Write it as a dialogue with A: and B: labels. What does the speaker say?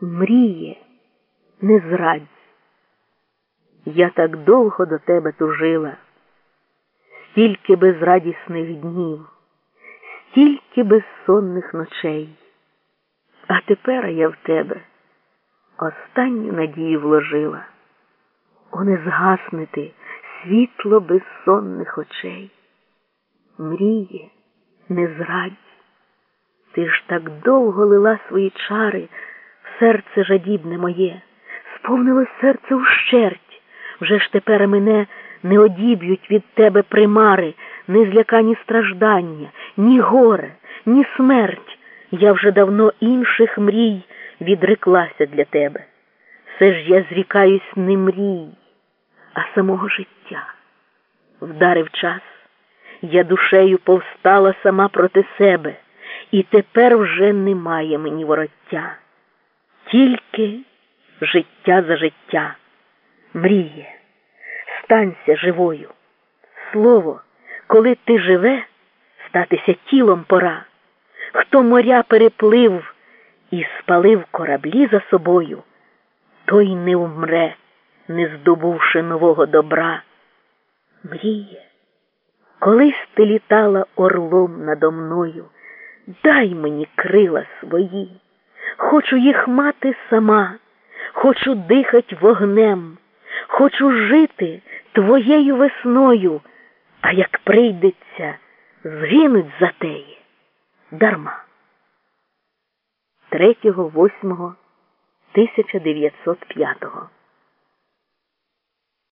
A: Мріє, не зрадь. Я так довго до тебе тужила, стільки безрадісних днів, стільки безсонних ночей. А тепер я в тебе останню надію вложила. О, не згаснути світло безсонних очей. Мріє, не зрадь. Ти ж так довго лила свої чари серце жадібне моє, сповнилось серце ущерть, вже ж тепер мене не одіб'ють від тебе примари, не злякані страждання, ні горе, ні смерть. Я вже давно інших мрій відреклася для тебе. Все ж я зрікаюсь не мрій, а самого життя. Вдарив час, я душею повстала сама проти себе, і тепер вже немає мені вороття. Тільки життя за життя. Мріє, станься живою. Слово, коли ти живе, статися тілом пора. Хто моря переплив і спалив кораблі за собою, той не вмре, не здобувши нового добра. Мріє, колись ти літала орлом надо мною, дай мені крила свої, хочу їх мати сама, хочу дихать вогнем, хочу жити твоєю весною, а як прийдеться, згинуть за теї дарма. 3.8.1905